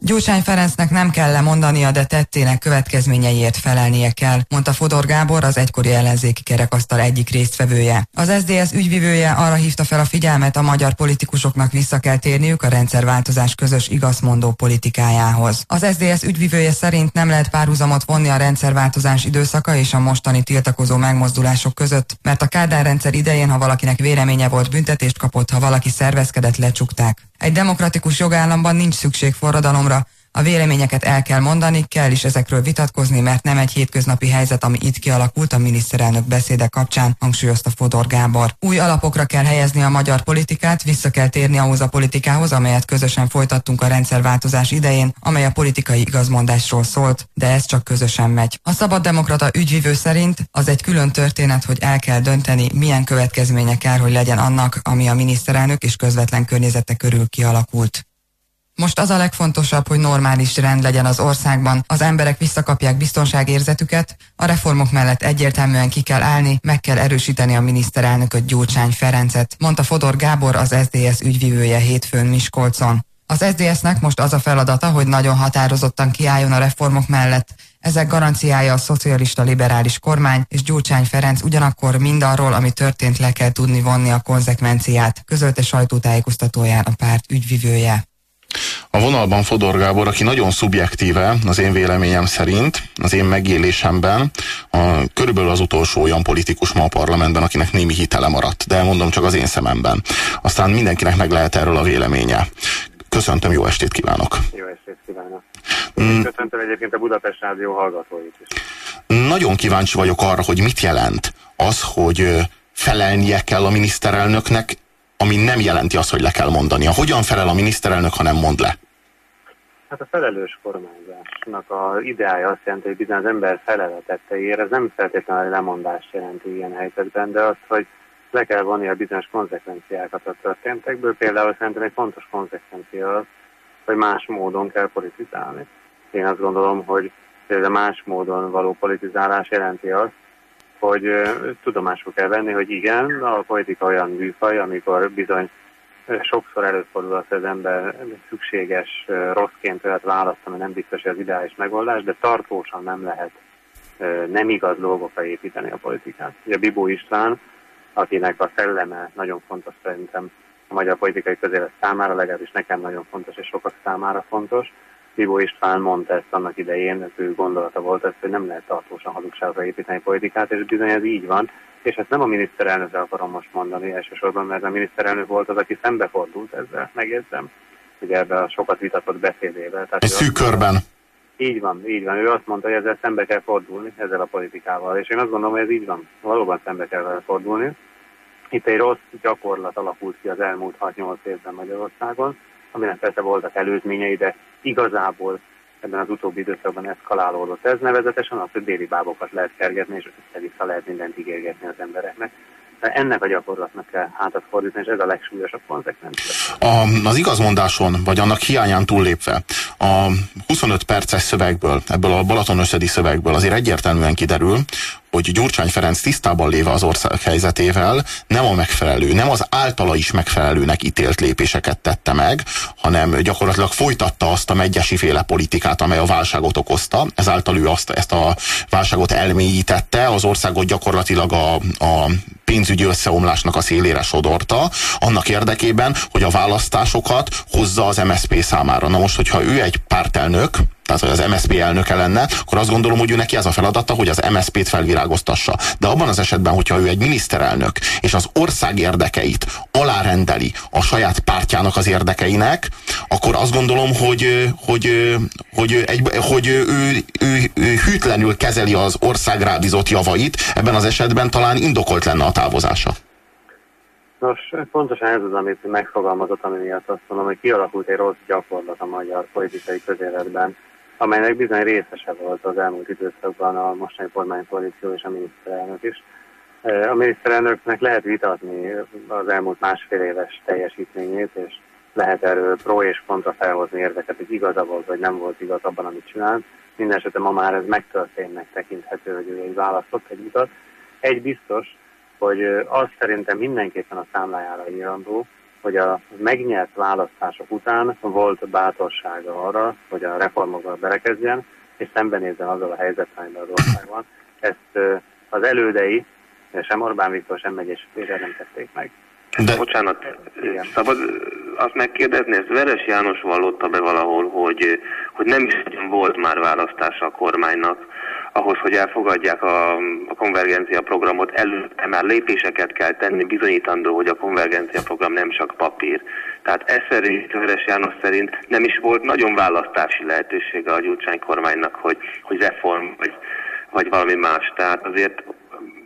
Gyurcsány Ferencnek nem kell lemondania, de tettének következményeiért felelnie kell, mondta Fodor Gábor, az egykori ellenzéki kerekasztal egyik résztvevője. Az SDS ügyvivője arra hívta fel a figyelmet, a magyar politikusoknak vissza kell térniük a rendszerváltozás közös igazmondó politikájához. Az SDS ügyvivője szerint nem lehet párhuzamot vonni a rendszerváltozás időszaka és a mostani tiltakozó megmozdulások között, mert a Kádár rendszer idején, ha valakinek véleménye volt, büntetést kapott, ha valaki szervezkedett, lecsukták. Egy demokratikus jogállamban nincs szükség forradalomra, A véleményeket el kell mondani, kell is ezekről vitatkozni, mert nem egy hétköznapi helyzet, ami itt kialakult a miniszterelnök beszéde kapcsán, hangsúlyozta Fodor Gábor. Új alapokra kell helyezni a magyar politikát, vissza kell térni ahhoz a politikához, amelyet közösen folytattunk a rendszerváltozás idején, amely a politikai igazmondásról szólt, de ez csak közösen megy. A szabad demokrata ügyvivő szerint az egy külön történet, hogy el kell dönteni, milyen következménye kell, hogy legyen annak, ami a miniszterelnök és közvetlen környezete körül kialakult. Most az a legfontosabb, hogy normális rend legyen az országban, az emberek visszakapják biztonságérzetüket, a reformok mellett egyértelműen ki kell állni, meg kell erősíteni a miniszterelnököt Gyurcsány Ferencet, mondta Fodor Gábor, az SDS ügyvivője hétfőn Miskolcon. Az SZDSZ-nek most az a feladata, hogy nagyon határozottan kiálljon a reformok mellett. Ezek garanciája a szocialista liberális kormány, és Gyurcsány Ferenc ugyanakkor mindarról, ami történt, le kell tudni vonni a konzekvenciát, közölte sajtótájékoztatóján a párt ügyvivője. A vonalban Fodor Gábor, aki nagyon szubjektíve, az én véleményem szerint, az én megélésemben, a, körülbelül az utolsó olyan politikus ma a parlamentben, akinek némi hitele maradt, de mondom csak az én szememben. Aztán mindenkinek meg lehet erről a véleménye. Köszöntöm, jó estét kívánok! Jó estét kívánok! Mm. Köszöntöm egyébként a Budapest Rádió hallgatóit is. Nagyon kíváncsi vagyok arra, hogy mit jelent az, hogy felelnie kell a miniszterelnöknek ami nem jelenti azt, hogy le kell mondania. Hogyan felel a miniszterelnök, ha nem mond le? Hát a felelős kormányzásnak a ideája azt jelenti, hogy bizony az ember feleletettel ér, ez nem feltétlenül lemondást jelenti ilyen helyzetben, de azt, hogy le kell vonni a bizonyos konzekvenciákat a történtekből. Például szerintem egy fontos konzekvencia az, hogy más módon kell politizálni. Én azt gondolom, hogy a más módon való politizálás jelenti azt, hogy tudomásul kell venni, hogy igen, a politika olyan műfaj, amikor bizony sokszor előfordul az, hogy az ember szükséges rosszként lehet választani, nem biztos, hogy az ideális megoldás, de tartósan nem lehet nem igaz dolgokra építeni a politikát. Ugye Bibó István, akinek a szelleme nagyon fontos szerintem a magyar politikai közélet számára, legalábbis nekem nagyon fontos, és sokak számára fontos, Bibó István mondta ezt annak idején, ez ő gondolata volt, ez, hogy nem lehet tartósan hazugságra építeni politikát, és bizony ez így van. És ezt nem a miniszterelnökre akarom most mondani elsősorban, mert a miniszterelnök volt az, aki szembefordult ezzel, megjegyzem, ugye ebben a sokat vitatott beszédével. Egy szűk körben. Így van, így van. Ő azt mondta, hogy ezzel szembe kell fordulni, ezzel a politikával. És én azt gondolom, hogy ez így van. Valóban szembe kell fordulni. Itt egy rossz gyakorlat alakult ki az elmúlt 6-8 évben Magyarországon, aminek persze voltak előzményei, de igazából ebben az utóbbi időszakban eszkalálódott. Ez nevezetesen az, hogy déli bábokat lehet kergetni, és össze-vissza lehet mindent ígérgetni az embereknek. De ennek a gyakorlatnak kell hátat fordítani, és ez a legsúlyosabb konzekvencia. az igazmondáson, vagy annak hiányán túllépve, a 25 perces szövegből, ebből a Balaton összedi szövegből azért egyértelműen kiderül, hogy Gyurcsány Ferenc tisztában léve az ország helyzetével nem a megfelelő, nem az általa is megfelelőnek ítélt lépéseket tette meg, hanem gyakorlatilag folytatta azt a megyesi féle politikát, amely a válságot okozta, ezáltal ő azt, ezt a válságot elmélyítette, az országot gyakorlatilag a, a pénzügyi összeomlásnak a szélére sodorta, annak érdekében, hogy a választásokat hozza az MSZP számára. Na most, hogyha ő egy pártelnök, tehát hogy az MSZP elnöke lenne, akkor azt gondolom, hogy ő neki ez a feladata, hogy az MSZP-t felvirágoztassa. De abban az esetben, hogyha ő egy miniszterelnök, és az ország érdekeit alárendeli a saját pártjának az érdekeinek, akkor azt gondolom, hogy, hogy, hogy, egy, hogy ő, ő, ő, ő hűtlenül kezeli az ország rábízott javait, ebben az esetben talán indokolt lenne a távozása. Nos, pontosan ez az, amit megfogalmazott, ami miatt azt mondom, hogy kialakult egy rossz gyakorlat a magyar politikai közéletben, amelynek bizony részese volt az elmúlt időszakban a mostani kormánykoalíció és a miniszterelnök is. A miniszterelnöknek lehet vitatni az elmúlt másfél éves teljesítményét, és lehet erről pro és kontra felhozni érdeket, hogy igaza volt, vagy nem volt igaz abban, amit csinált. Mindenesetre ma már ez megtörténnek tekinthető, hogy ő egy választott egy utat. Egy biztos, hogy az szerintem mindenképpen a számlájára írandó, hogy a megnyert választások után volt bátorsága arra, hogy a reformokba belekezdjen, és szembenézzen azzal a helyzettel, amiben az ország van. Ezt az elődei, sem Orbán Viktor, sem Péter nem tették meg. De... Bocsánat, Igen. szabad azt megkérdezni, ezt Veres János vallotta be valahol, hogy, hogy nem is volt már választása a kormánynak, ahhoz, hogy elfogadják a, a konvergencia programot, előtte már lépéseket kell tenni, bizonyítandó, hogy a konvergencia program nem csak papír. Tehát ez szerint, Vörös János szerint nem is volt nagyon választási lehetősége a Gyurcsány kormánynak, hogy, hogy reform vagy, vagy valami más. Tehát azért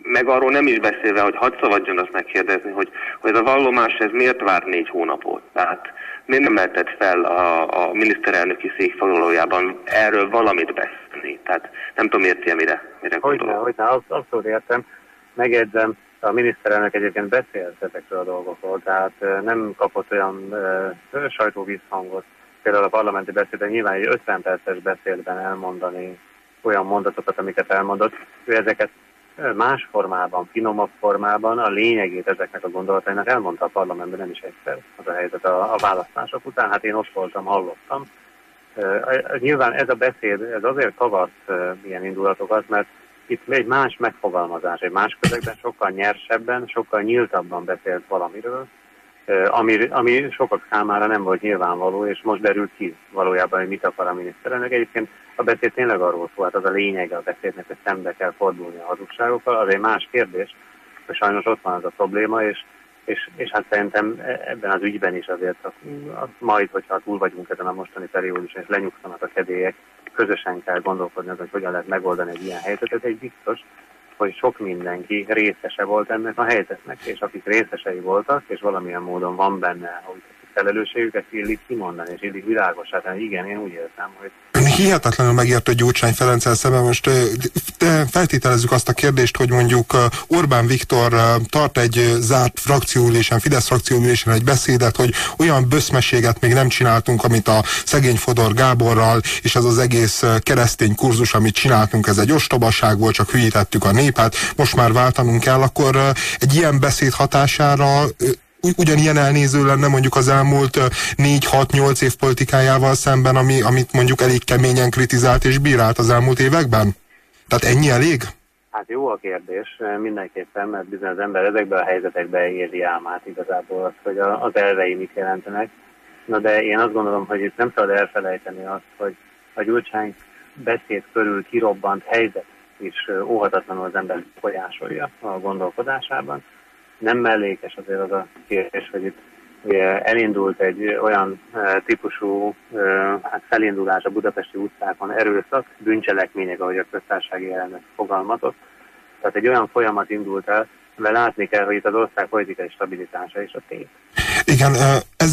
meg arról nem is beszélve, hogy hadd szabadjon azt megkérdezni, hogy, hogy ez a vallomás ez miért vár négy hónapot? Tehát miért nem lehetett fel a, a miniszterelnöki szék foglalójában erről valamit beszélni? Tehát nem tudom, érti mire, mire Hogyne, hogyne, abszolút értem. Megjegyzem, a miniszterelnök egyébként beszélt ezekről a dolgokról, tehát nem kapott olyan uh, sajtóvízhangot, például a parlamenti beszédben nyilván egy 50 perces beszédben elmondani olyan mondatokat, amiket elmondott. Ő ezeket más formában, finomabb formában a lényegét ezeknek a gondolatainak elmondta a parlamentben nem is egyszer az a helyzet a, a választások után. Hát én ott voltam, hallottam. Nyilván ez a beszéd, ez azért kavart ilyen indulatokat, mert itt egy más megfogalmazás, egy más közegben sokkal nyersebben, sokkal nyíltabban beszélt valamiről, ami, ami sokak számára nem volt nyilvánvaló, és most derült ki valójában, hogy mit akar a miniszterelnök. Egyébként a beszéd tényleg arról szól, hát az a lényege a beszédnek, hogy szembe kell fordulni a hazugságokkal, az egy más kérdés, hogy sajnos ott van az a probléma, és, és, és hát szerintem e, ebben az ügyben is azért az, az majd, hogyha túl vagyunk ezen a mostani perióduson, és lenyugszanak a kedélyek, közösen kell gondolkodni azon, hogy hogyan lehet megoldani egy ilyen helyzetet. Egy biztos, hogy sok mindenki részese volt ennek a helyzetnek, és akik részesei voltak, és valamilyen módon van benne, hogy felelősségüket illik kimondani, és illik világosá. Igen, én úgy érzem, hogy hihetetlenül megértő Gyurcsány Ferenccel szemben. Most feltételezzük azt a kérdést, hogy mondjuk Orbán Viktor tart egy zárt frakcióülésen, Fidesz frakcióülésen egy beszédet, hogy olyan böszmeséget még nem csináltunk, amit a szegény Fodor Gáborral, és ez az egész keresztény kurzus, amit csináltunk, ez egy ostobaság volt, csak hülyítettük a népet, most már váltanunk kell, akkor egy ilyen beszéd hatására ugyanilyen elnéző lenne mondjuk az elmúlt 4-6-8 év politikájával szemben, ami, amit mondjuk elég keményen kritizált és bírált az elmúlt években? Tehát ennyi elég? Hát jó a kérdés, mindenképpen, mert bizony az ember ezekben a helyzetekben érzi álmát igazából azt, hogy az elvei mit jelentenek. Na de én azt gondolom, hogy itt nem szabad elfelejteni azt, hogy a Gyurcsány beszéd körül kirobbant helyzet is óhatatlanul az ember folyásolja a gondolkodásában nem mellékes azért az a kérdés, hogy itt ugye elindult egy olyan e, típusú e, hát felindulás a budapesti utcákon, erőszak, bűncselekmények, ahogy a köztársasági elnök fogalmazott. Tehát egy olyan folyamat indult el, mert látni kell, hogy itt az ország politikai stabilitása is a tét. Igen,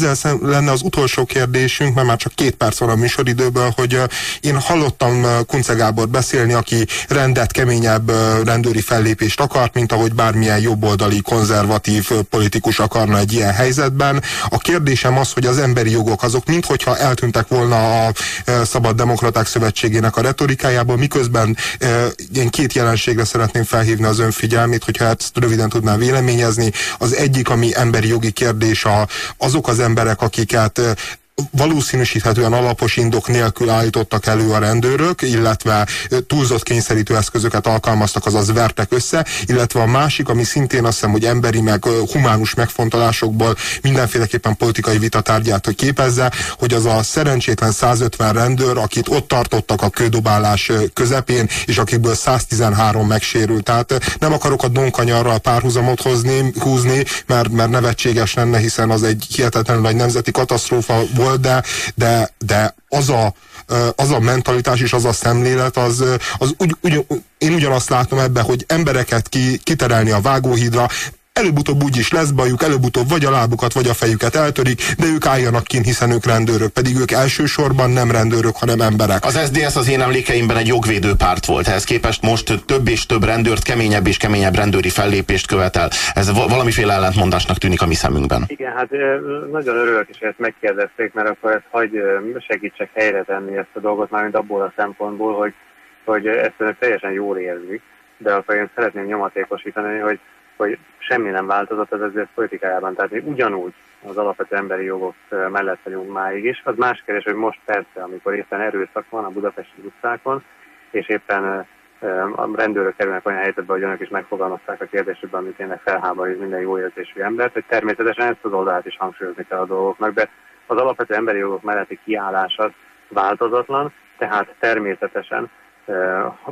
ezzel lenne az utolsó kérdésünk, mert már csak két perc van a műsoridőből, hogy én hallottam Kunce Gábor beszélni, aki rendet, keményebb rendőri fellépést akart, mint ahogy bármilyen jobboldali, konzervatív politikus akarna egy ilyen helyzetben. A kérdésem az, hogy az emberi jogok azok minthogyha eltűntek volna a Szabad Demokraták Szövetségének a retorikájából, miközben én két jelenségre szeretném felhívni az ön figyelmét, hogyha ezt röviden tudná véleményezni. Az egyik, ami emberi jogi kérdés, a, azok az emberek, akiket valószínűsíthetően alapos indok nélkül állítottak elő a rendőrök, illetve túlzott kényszerítő eszközöket alkalmaztak, azaz vertek össze, illetve a másik, ami szintén azt hiszem, hogy emberi meg humánus megfontolásokból mindenféleképpen politikai vitatárgyát hogy képezze, hogy az a szerencsétlen 150 rendőr, akit ott tartottak a kődobálás közepén, és akikből 113 megsérült. Tehát nem akarok a Donkanyarral párhuzamot hozni, húzni, mert, mert nevetséges lenne, hiszen az egy hihetetlenül nagy nemzeti katasztrófa volt, volt, de, de, de az a, az a mentalitás és az a szemlélet, az, az ugy, ugy, én ugyanazt látom ebbe, hogy embereket ki, kiterelni a vágóhídra, Előbb-utóbb úgy is lesz bajuk, előbb-utóbb vagy a lábukat, vagy a fejüket eltörik, de ők álljanak kint, hiszen ők rendőrök, pedig ők elsősorban nem rendőrök, hanem emberek. Az SDS az én emlékeimben egy jogvédő párt volt, ehhez képest most több és több rendőrt, keményebb és keményebb rendőri fellépést követel. Ez valamiféle ellentmondásnak tűnik a mi szemünkben. Igen, hát nagyon örülök is, hogy ezt megkérdezték, mert akkor ezt hagy segítsek helyre tenni ezt a dolgot, mármint abból a szempontból, hogy, hogy ezt teljesen jól érzik, de akkor én szeretném nyomatékosítani, hogy hogy semmi nem változott az ezért politikájában. Tehát mi ugyanúgy az alapvető emberi jogok mellett vagyunk máig is. Az más kérdés, hogy most persze, amikor éppen erőszak van a budapesti utcákon, és éppen a rendőrök kerülnek olyan helyzetbe, hogy önök is megfogalmazták a kérdésükben, amit tényleg felháborít minden jó érzésű embert, hogy természetesen ezt az oldalát is hangsúlyozni kell a dolgoknak, de az alapvető emberi jogok melletti kiállás az változatlan, tehát természetesen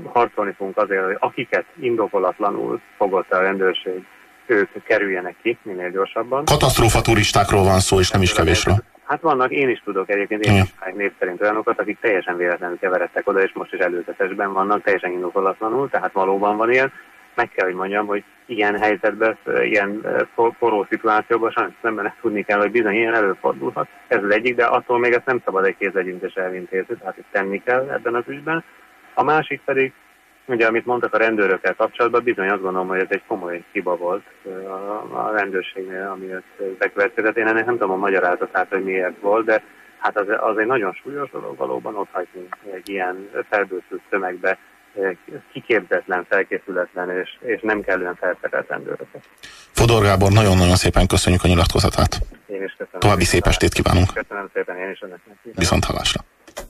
harcolni fogunk azért, hogy akiket indokolatlanul fogott a rendőrség ők kerüljenek ki minél gyorsabban. Katasztrófa turistákról van szó, és nem is kevésről. Hát vannak, én is tudok egyébként, én is név szerint olyanokat, akik teljesen véletlenül keveredtek oda, és most is előzetesben vannak, teljesen indokolatlanul, tehát valóban van ilyen. Meg kell, hogy mondjam, hogy ilyen helyzetben, ilyen forró szituációban sajnos szemben tudni kell, hogy bizony ilyen előfordulhat. Ez az egyik, de attól még ezt nem szabad egy kézegyüntes elintézni, tehát itt tenni kell ebben az ügyben. A másik pedig, Ugye, amit mondtak a rendőrökkel kapcsolatban, bizony azt gondolom, hogy ez egy komoly hiba volt a, rendőrségnél, ami bekövetkezett. Én ennek nem tudom a magyarázatát, hogy miért volt, de hát az, az egy nagyon súlyos dolog valóban ott hagyni egy ilyen felbőszült tömegbe kiképzetlen, felkészületlen és, és nem kellően felszerelt rendőröket. Fodor Gábor, nagyon-nagyon szépen köszönjük a nyilatkozatát. Én is köszönöm. További szép estét kívánunk. Köszönöm szépen, én is önöknek. Viszont hallásra.